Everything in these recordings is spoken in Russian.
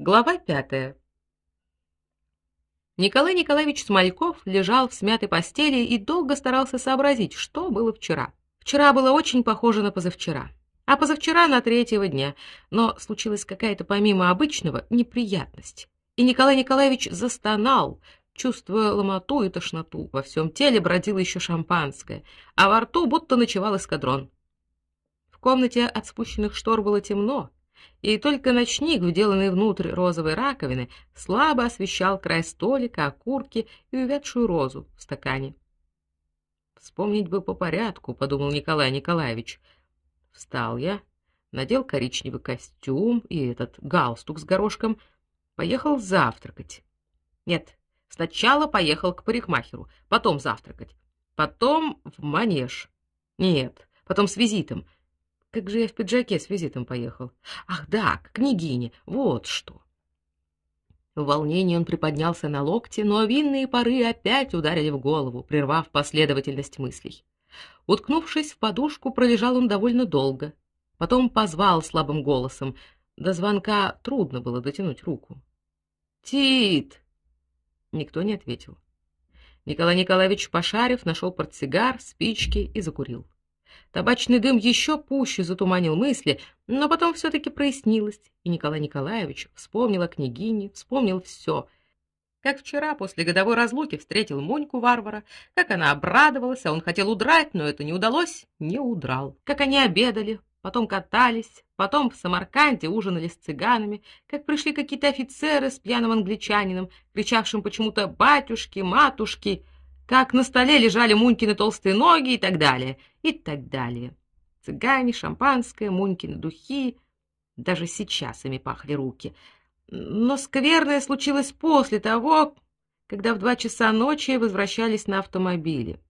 Глава пятая. Николай Николаевич Смольков лежал в смятой постели и долго старался сообразить, что было вчера. Вчера было очень похоже на позавчера, а позавчера на третьего дня, но случилась какая-то помимо обычного неприятность. И Николай Николаевич застонал, чувствуя ломоту и тошноту. Во всем теле бродило еще шампанское, а во рту будто ночевал эскадрон. В комнате от спущенных штор было темно, и только ночник, вделанный внутрь розовой раковины, слабо освещал край столика, окурки и увядшую розу в стакане. Вспомнить бы по порядку, подумал Николай Николаевич. Встал я, надел коричневый костюм и этот галстук с горошком, поехал завтракать. Нет, сначала поехал к парикмахеру, потом завтракать, потом в манеж. Нет, потом с визитом. Как же я в пиджаке с визитом поехал? Ах, да, к княгине. Вот что. В волнении он приподнялся на локте, но винные пары опять ударили в голову, прервав последовательность мыслей. Уткнувшись в подушку, пролежал он довольно долго. Потом позвал слабым голосом. До звонка трудно было дотянуть руку. Тит. Никто не ответил. Николай Николаевич пошарив, нашел портсигар, спички и закурил. Табачный дым еще пуще затуманил мысли, но потом все таки прояснилось, и Николай Николаевич вспомнил о княгине, вспомнил все. Как вчера после годовой разлуки встретил Моньку варвара, как она обрадовалась, а он хотел удрать, но это не удалось, не удрал. Как они обедали, потом катались, потом в Самарканде ужинали с цыганами, как пришли какие-то офицеры с пьяным англичанином, кричавшим почему-то батюшки, матушки как на столе лежали Мунькины толстые ноги и так далее, и так далее. Цыгане, шампанское, Мунькины духи, даже сейчас ими пахли руки. Но скверное случилось после того, когда в два часа ночи возвращались на автомобиле.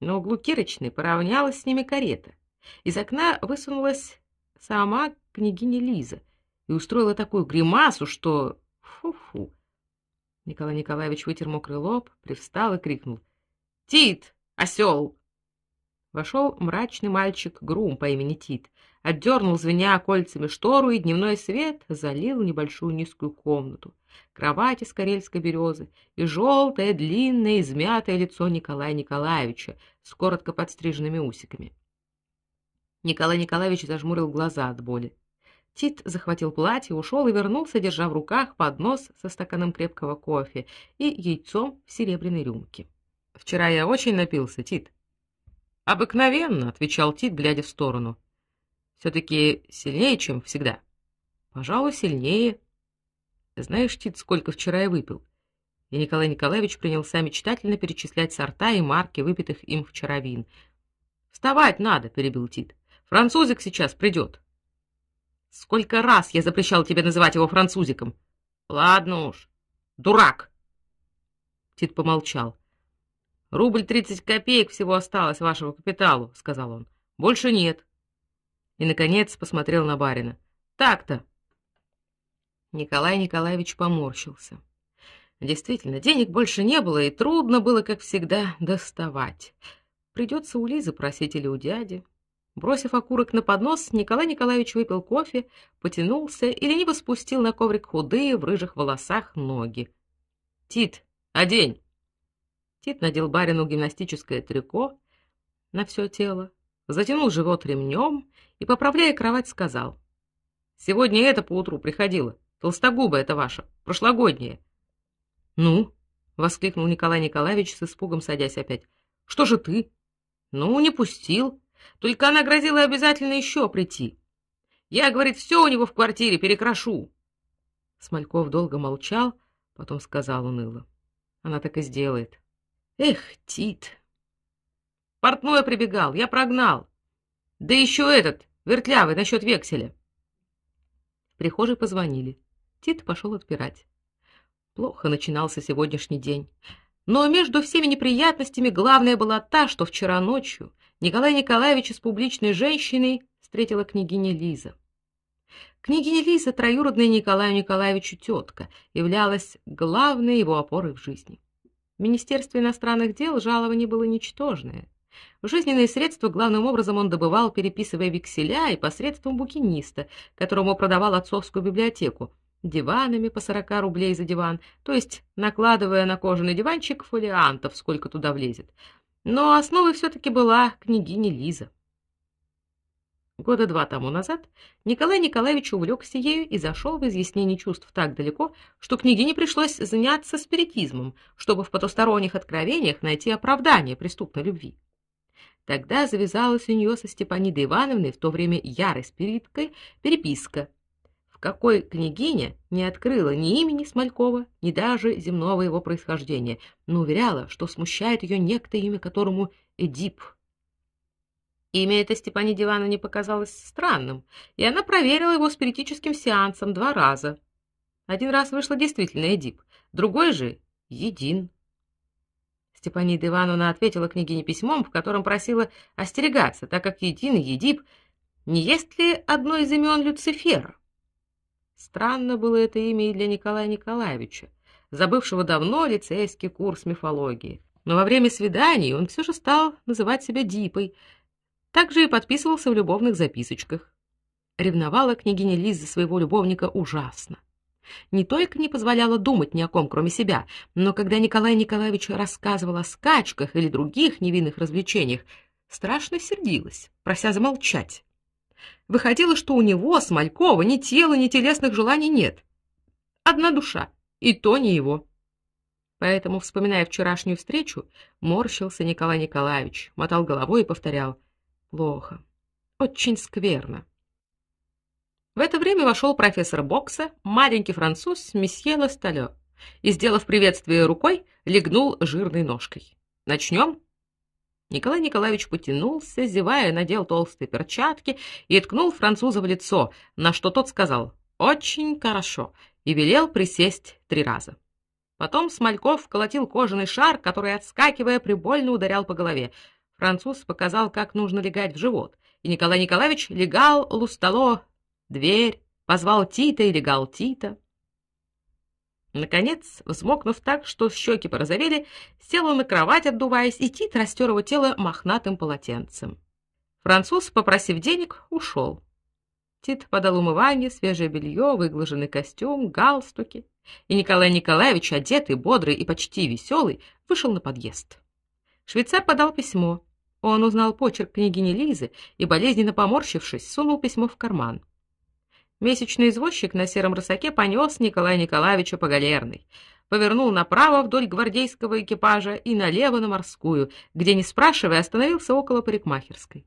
На углу Кирочной поравнялась с ними карета. Из окна высунулась сама княгиня Лиза и устроила такую гримасу, что фу-фу. Николай Николаевич вытер мокрый лоб, привстал и крикнул: "Тит, осел!» Вошел мрачный мальчик Грум по имени Тит, отдернул звеня кольцами штору, и дневной свет залил небольшую низкую комнату. Кровать из карельской березы и желтое, длинное, измятое лицо Николая Николаевича с коротко подстриженными усиками. Николай Николаевич зажмурил глаза от боли. Тит захватил платье, ушел и вернулся, держа в руках поднос со стаканом крепкого кофе и яйцом в серебряной рюмке. Вчера я очень напился, Тит. Обыкновенно, отвечал Тит, глядя в сторону. все таки сильнее, чем всегда. Пожалуй, сильнее. Знаешь, Тит, сколько вчера я выпил? И Николай Николаевич принялся мечтательно перечислять сорта и марки выпитых им вчера вин. Вставать надо, перебил Тит. Французик сейчас придет. Сколько раз я запрещал тебе называть его французиком? Ладно уж. Дурак. Тит помолчал. Рубль тридцать копеек всего осталось вашего капиталу, сказал он. Больше нет. И наконец посмотрел на барина. Так-то. Николай Николаевич поморщился. Действительно, денег больше не было, и трудно было, как всегда, доставать. Придется у Лизы просить или у дяди. Бросив окурок на поднос, Николай Николаевич выпил кофе, потянулся и лениво спустил на коврик худые в рыжих волосах ноги. Тит, одень. Тит надел барину гимнастическое трико на все тело, затянул живот ремнем и, поправляя кровать, сказал: "Сегодня это поутру приходила. Толстогубая это ваша, прошлогодняя". "Ну?" воскликнул Николай Николаевич с испугом, садясь опять. "Что же ты?" "Ну, не пустил". Только она грозила обязательно еще прийти. Я, говорит, все у него в квартире перекрашу. Смольков долго молчал, потом сказал уныло: "Она так и сделает". Эх, Тит. Портной прибегал, я прогнал. Да еще этот, вертлявый насчет векселя. В прихожей позвонили. Тит пошел отпирать. Плохо начинался сегодняшний день. Но между всеми неприятностями главная была та, что вчера ночью Николай Николаевич с публичной женщиной встретила княгиня Лиза. Княгиня Лиза, троюродная Николаю Николаевичу тетка, являлась главной его опорой в жизни. В Министерстве иностранных дел жалование было ничтожное. Жизненные средства главным образом он добывал, переписывая векселя и посредством букиниста, которому продавал отцовскую библиотеку. диванами по 40 рублей за диван, то есть накладывая на кожаный диванчик фолиантов, сколько туда влезет. Но основой все таки была княгиня Лиза. Года два тому назад Николай Николаевич увлекся ею и зашел в изъяснение чувств так далеко, что княгине пришлось заняться спиритизмом, чтобы в потусторонних откровениях найти оправдание преступной любви. Тогда завязалась у нее со Степанидой Ивановной, в то время ярой спириткой, переписка, в какой княгиня не открыла ни имени Смолькова, ни даже земного его происхождения, но уверяла, что смущает ее некто имя которому Эдип – Имя это Степане Ивановне показалось странным, и она проверила его спиритическим сеансом два раза. Один раз вышло действительно Эдип, другой же Един. Степанида Ивановна ответила княгине письмом, в котором просила остерегаться, так как Един и Едип не есть ли одно из имен Люцифера. Странно было это имя и для Николая Николаевича, забывшего давно лицейский курс мифологии. Но во время свиданий он все же стал называть себя Дипой, также и подписывался в любовных записочках. Ревновала княгиня Лиза своего любовника ужасно. Не только не позволяла думать ни о ком, кроме себя, но когда Николай Николаевич рассказывал о скачках или других невинных развлечениях, страшно сердилась, прося замолчать. Выходило, что у него, Смолькова, ни тела, ни телесных желаний нет. Одна душа, и то не его. Поэтому, вспоминая вчерашнюю встречу, морщился Николай Николаевич, мотал головой и повторял: Плохо. Очень скверно. В это время вошел профессор бокса, маленький француз месье Ласталё, и, сделав приветствие рукой, легнул жирной ножкой. Начнем?» Николай Николаевич потянулся, зевая, надел толстые перчатки и ткнул француза в лицо, на что тот сказал «Очень хорошо» и велел присесть три раза. Потом Смольков колотил кожаный шар, который, отскакивая, прибольно ударял по голове. Француз показал, как нужно легать в живот, и Николай Николаевич легал лустало дверь, позвал Тита и легал Тита. Наконец, взмокнув так, что щеки порозовели, сел он на кровать, отдуваясь, и Тит растер его тело мохнатым полотенцем. Француз, попросив денег, ушел. Тит подал умывание, свежее белье, выглаженный костюм, галстуки, и Николай Николаевич, одетый, бодрый и почти веселый, вышел на подъезд. Швейцар подал письмо. Он узнал почерк княгини Лизы и, болезненно поморщившись, сунул письмо в карман. Месячный извозчик на сером рысаке понес Николая Николаевича по галерной, повернул направо вдоль гвардейского экипажа и налево на морскую, где, не спрашивая, остановился около парикмахерской.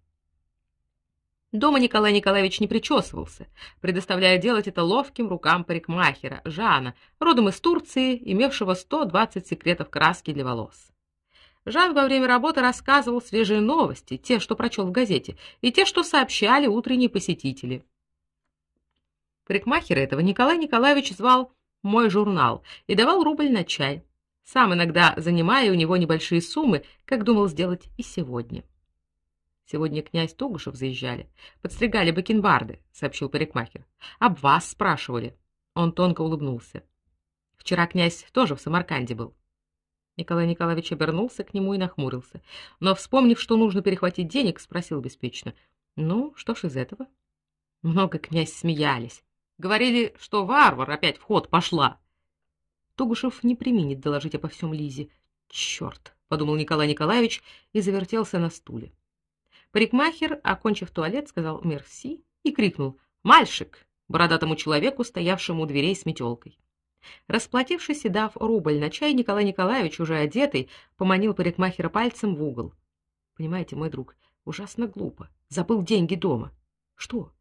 Дома Николай Николаевич не причесывался, предоставляя делать это ловким рукам парикмахера Жана, родом из Турции, имевшего 120 секретов краски для волос. Жан во время работы рассказывал свежие новости, те, что прочел в газете, и те, что сообщали утренние посетители. Парикмахера этого Николай Николаевич звал «Мой журнал» и давал рубль на чай, сам иногда занимая у него небольшие суммы, как думал сделать и сегодня. Сегодня князь Тугушев заезжали, подстригали бакенбарды, сообщил парикмахер. Об вас спрашивали. Он тонко улыбнулся. Вчера князь тоже в Самарканде был. Николай Николаевич обернулся к нему и нахмурился, но вспомнив, что нужно перехватить денег, спросил беспечно: "Ну, что ж из этого?" Много князь смеялись. Говорили, что варвар опять в ход пошла. Тугушев не применит доложить обо всем Лизе. «Черт!» — подумал Николай Николаевич и завертелся на стуле. Парикмахер, окончив туалет, сказал «мерси» и крикнул «Мальчик!» бородатому человеку, стоявшему у дверей с метелкой. Расплатившись и дав рубль на чай, Николай Николаевич, уже одетый, поманил парикмахера пальцем в угол. Понимаете, мой друг, ужасно глупо. Забыл деньги дома. Что?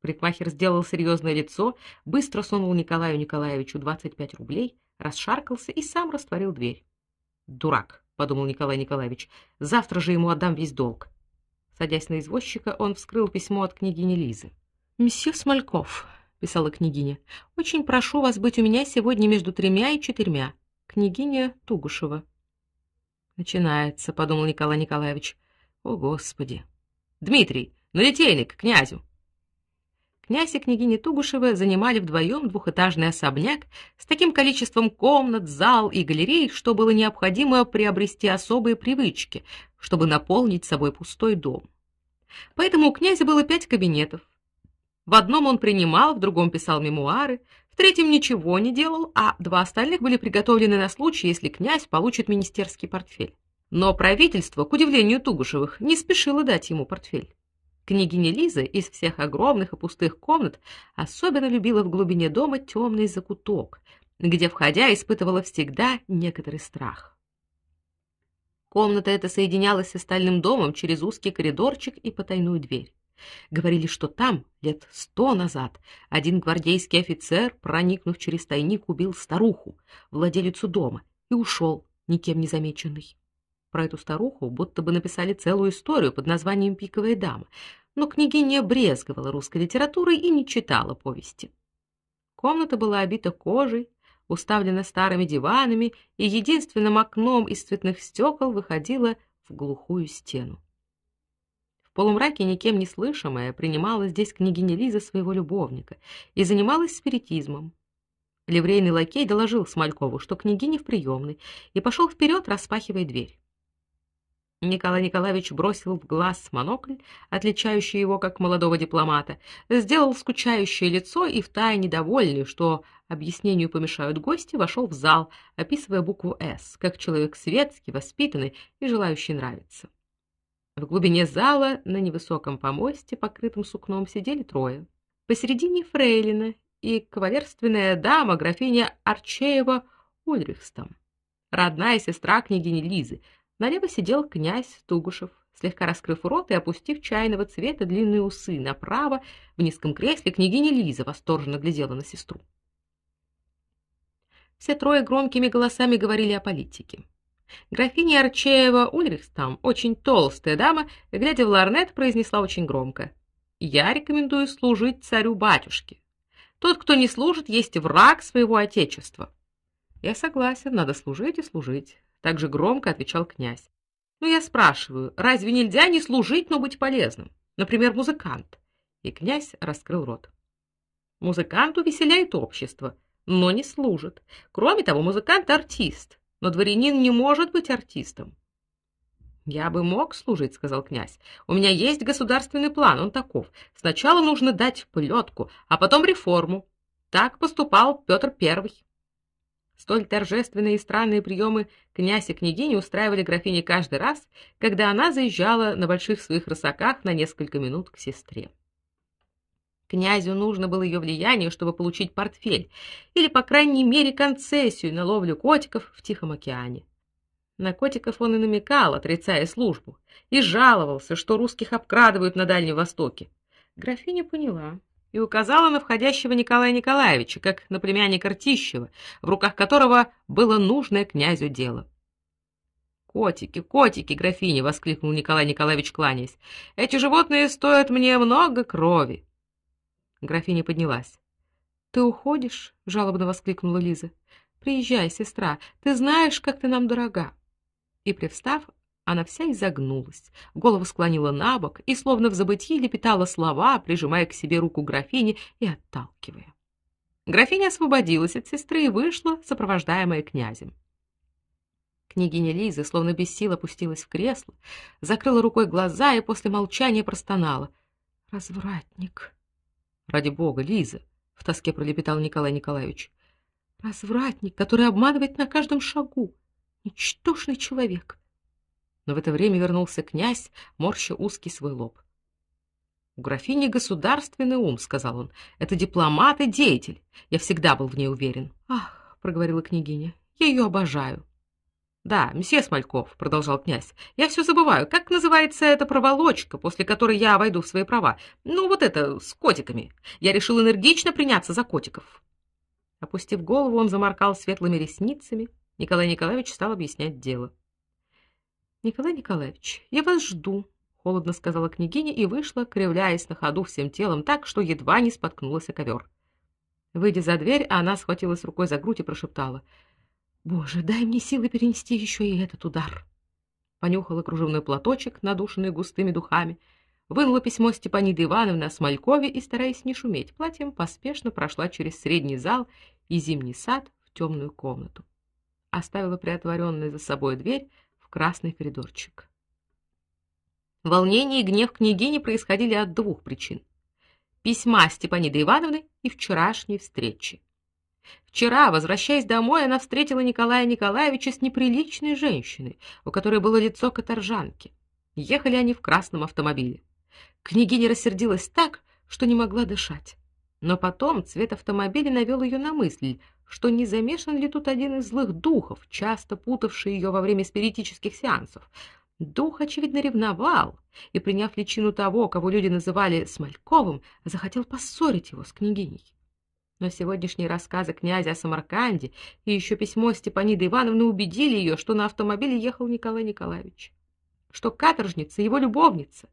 Парикмахер сделал серьезное лицо, быстро сунул Николаю Николаевичу 25 рублей, расшаркался и сам растворил дверь. Дурак, подумал Николай Николаевич. Завтра же ему отдам весь долг. Садясь на извозчика, он вскрыл письмо от княгини Лизы. Месье Смольков, писала княгиня. Очень прошу вас быть у меня сегодня между тремя и четырьмя. Княгиня Тугушева. Начинается, подумал Николай Николаевич. О, господи. Дмитрий, на литейник к князю. Князь и княгиня Тугушева занимали вдвоем двухэтажный особняк с таким количеством комнат, зал и галерей, что было необходимо приобрести особые привычки, чтобы наполнить собой пустой дом. Поэтому у князя было пять кабинетов, в одном он принимал, в другом писал мемуары, в третьим ничего не делал, а два остальных были приготовлены на случай, если князь получит министерский портфель. Но правительство, к удивлению Тугушевых, не спешило дать ему портфель. Княгиня Лиза из всех огромных и пустых комнат особенно любила в глубине дома темный закуток, где, входя, испытывала всегда некоторый страх. Комната эта соединялась с остальным домом через узкий коридорчик и потайную дверь. Говорили, что там, лет сто назад, один гвардейский офицер, проникнув через тайник, убил старуху, владелицу дома, и ушел, никем не замеченный. Про эту старуху будто бы написали целую историю под названием Пиковая дама, но княгиня брезговала русской литературой и не читала повести. Комната была обита кожей, уставлена старыми диванами, и единственным окном из цветных стекол выходила в глухую стену. В полумраке никем не слышимая принимала здесь княгиня Лиза своего любовника и занималась спиритизмом. Ливрейный лакей доложил Смолькову, что княгиня в приемной, и пошел вперед, распахивая дверь. Николай Николаевич бросил в глаз монокль, отличающий его как молодого дипломата, сделал скучающее лицо и втайне довольный, что объяснению помешают гости, вошел в зал, описывая букву «С», как человек светский, воспитанный и желающий нравиться. В глубине зала на невысоком помосте, покрытом сукном, сидели трое. Посередине фрейлина и кавалерственная дама графиня Арчеева Ульрихстом, родная сестра княгини Лизы, Налево сидел князь Тугушев, слегка раскрыв рот и опустив чайного цвета длинные усы. Направо, в низком кресле, княгиня Лиза восторженно глядела на сестру. Все трое громкими голосами говорили о политике. Графиня Арчеева Ульрихстам, очень толстая дама, глядя в ларнет, произнесла очень громко: "Я рекомендую служить царю-батюшке. Тот, кто не служит, есть враг своего отечества". Я согласен, надо служить и служить также громко отвечал князь. Ну я спрашиваю, разве нельзя не служить, но быть полезным? Например, музыкант. И князь раскрыл рот. Музыкант увеселяет общество, но не служит. Кроме того, музыкант артист, но дворянин не может быть артистом. Я бы мог служить, сказал князь. У меня есть государственный план, он таков: сначала нужно дать плетку, а потом реформу. Так поступал Петр I. Столь торжественные и странные приемы князь и княгиня устраивали графине каждый раз, когда она заезжала на больших своих рысаках на несколько минут к сестре. Князю нужно было ее влияние, чтобы получить портфель или, по крайней мере, концессию на ловлю котиков в Тихом океане. На котиков он и намекал, отрицая службу, и жаловался, что русских обкрадывают на Дальнем Востоке. Графиня поняла, и указала на входящего Николая Николаевича, как на племянника Ртищева, в руках которого было нужное князю дело. Котики, котики, графиня, воскликнул Николай Николаевич, кланяясь. Эти животные стоят мне много крови. Графиня поднялась. Ты уходишь? жалобно воскликнула Лиза. Приезжай, сестра. Ты знаешь, как ты нам дорога. И привстав, она вся изогнулась, голову склонила набок и словно в забытьи лепетала слова, прижимая к себе руку графини и отталкивая. Графиня освободилась от сестры и вышла, сопровождаемая князем. Княгиня Лиза, словно без сил, опустилась в кресло, закрыла рукой глаза и после молчания простонала: "Развратник". "Ради бога, Лиза", в тоске пролепетал Николай Николаевич. "Развратник, который обманывает на каждом шагу, ничтожный человек. Но в это время вернулся князь, морща узкий свой лоб. У графини государственный ум, сказал он. Это дипломат и деятель. Я всегда был в ней уверен. Ах, проговорила княгиня. Я ее обожаю. Да, месье Смольков, продолжал князь. Я все забываю, как называется эта проволочка, после которой я войду в свои права. Ну вот это с котиками. Я решил энергично приняться за котиков. Опустив голову, он заморкал светлыми ресницами. Николай Николаевич стал объяснять дело. Николай Николаевич, я вас жду, холодно сказала княгиня и вышла, кривляясь на ходу всем телом так, что едва не споткнулась о ковер. Выйдя за дверь, она схватилась рукой за грудь и прошептала: "Боже, дай мне силы перенести еще и этот удар". Понюхала кружевной платочек, надушенный густыми духами, вынула письмо Степаниды Ивановны о Смолькове и, стараясь не шуметь платьем, поспешно прошла через средний зал и зимний сад в темную комнату. Оставила приотворенной за собой дверь, красный коридорчик. Волнение и гнев княгини происходили от двух причин: письма Степаниды Ивановны и вчерашней встречи. Вчера, возвращаясь домой, она встретила Николая Николаевича с неприличной женщиной, у которой было лицо каторжанки. Ехали они в красном автомобиле. Княгиня рассердилась так, что не могла дышать. Но потом цвет автомобиля навел ее на мысль, что не замешан ли тут один из злых духов, часто путавший ее во время спиритических сеансов. Дух, очевидно, ревновал и, приняв личину того, кого люди называли Смольковым, захотел поссорить его с княгиней. Но сегодняшние рассказы князя о Самарканде и еще письмо Степаниды Ивановны убедили ее, что на автомобиле ехал Николай Николаевич, что каторжница его любовница,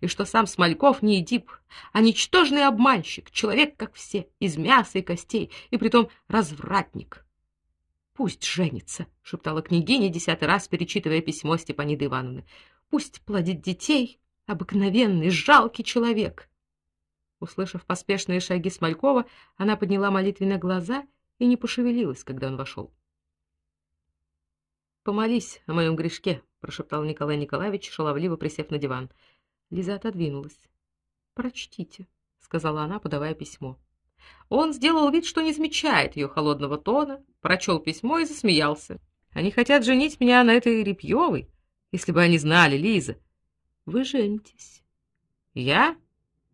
и что сам Смольков не Эдип, а ничтожный обманщик, человек, как все, из мяса и костей, и притом развратник. «Пусть женится», — шептала княгиня, десятый раз перечитывая письмо Степаниды Ивановны. «Пусть плодит детей, обыкновенный, жалкий человек». Услышав поспешные шаги Смолькова, она подняла молитвенно глаза и не пошевелилась, когда он вошел. «Помолись о моем грешке», — прошептал Николай Николаевич, шаловливо присев на диван. Лиза отодвинулась. «Прочтите», — сказала она, подавая письмо. Он сделал вид, что не замечает ее холодного тона, прочел письмо и засмеялся. «Они хотят женить меня на этой Репьевой, если бы они знали, Лиза». «Вы женитесь». «Я?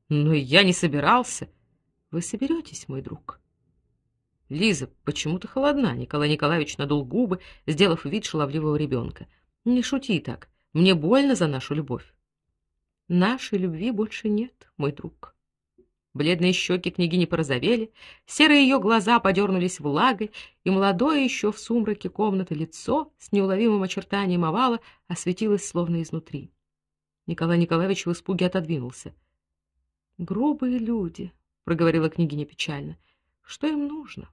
Но я не собирался. Вы соберетесь, мой друг. Лиза, почему ты холодна? Николай Николаевич надул губы, сделав вид шаловливого ребенка. Не шути так. Мне больно за нашу любовь. Нашей любви больше нет, мой друг. Бледные щеки княгини порозовели, серые ее глаза подернулись влагой, и молодое еще в сумраке комнаты лицо с неуловимым очертанием овала осветилось словно изнутри. Николай Николаевич в испуге отодвинулся. Грубые люди, проговорила княгиня печально. Что им нужно?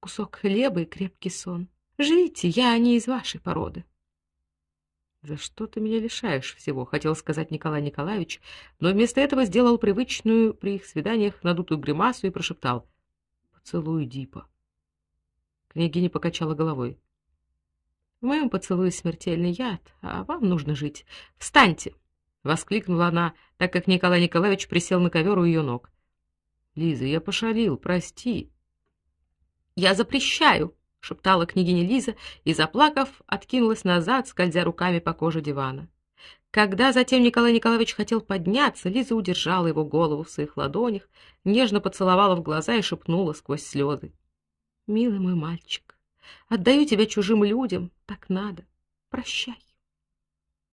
Кусок хлеба и крепкий сон. Живите, я не из вашей породы. За что ты меня лишаешь всего, хотел сказать Николай Николаевич, но вместо этого сделал привычную при их свиданиях надутую гримасу и прошептал: "Поцелуй Дипа". Княгиня покачала головой. В моем поцелуе смертельный яд, а вам нужно жить. Встаньте воскликнула она, так как Николай Николаевич присел на ковер у ее ног. Лиза, я пошалил, прости. Я запрещаю, шептала княгиня Лиза и заплакав, откинулась назад, скользя руками по коже дивана. Когда затем Николай Николаевич хотел подняться, Лиза удержала его голову в своих ладонях, нежно поцеловала в глаза и шепнула сквозь слезы. Милый мой мальчик, отдаю тебя чужим людям, так надо. Прощай.